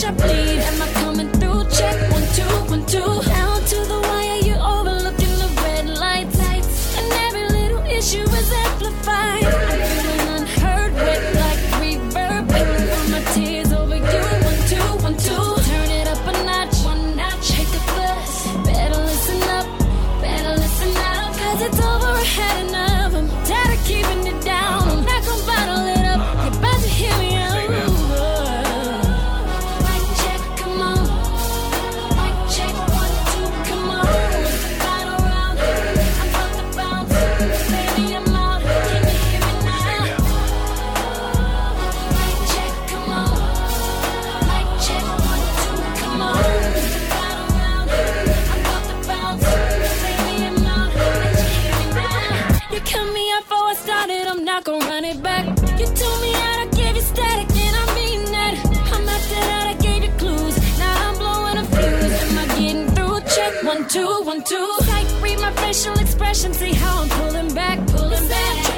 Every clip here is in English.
much I bleed. Am I coming through? Check one, two, one, two. Out to the wire, you're overlooking the red lights. And every little issue is amplified. I'm feeling unheard wet like reverb. Waiting for my tears over you. One, two, one, two. Turn it up a notch, one notch. Hate the fuss. Better listen up, better listen up. Cause it's over, I had enough. I'm tired of keeping it down. Not gonna run it back. You told me out, I gave you static, and I mean that. I'm acting out, I gave you clues. Now I'm blowing a fuse. Am I getting through? Check one, two, one, two. Psych, read my facial expression, see how I'm pulling back, pulling back.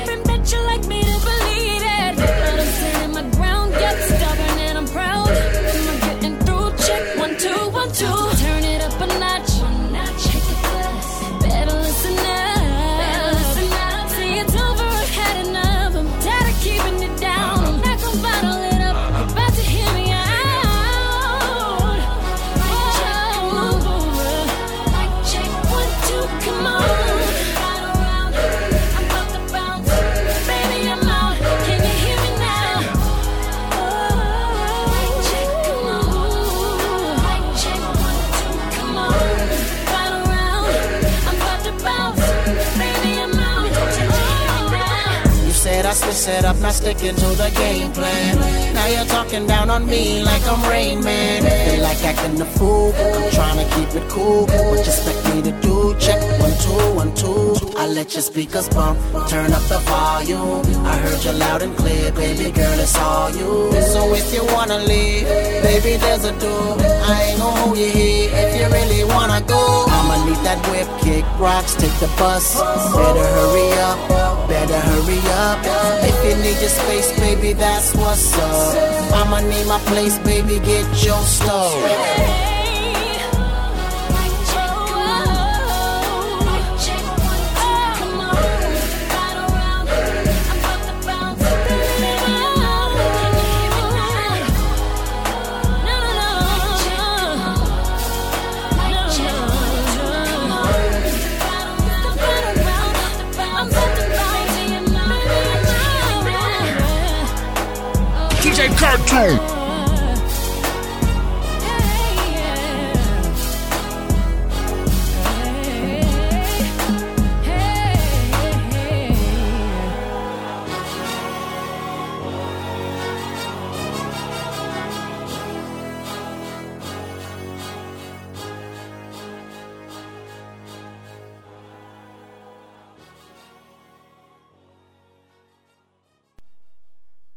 Switched it up, not sticking to the game plan. Now you're talking down on me like I'm Rain Man. Feel like acting the fool. I'm trying to keep it cool. What you expect me to do? Check one, two, one, two. I let your speakers bump, turn up the volume. I heard you loud and clear, baby girl, it's all you. So if you wanna leave, baby, there's a door. I ain't gon' hold you here if you really wanna go. I'ma need that whip, kick rocks, take the bus. Better hurry up, your space, baby, that's what's up. I'ma need my place, baby, get your stuff. Cartoon.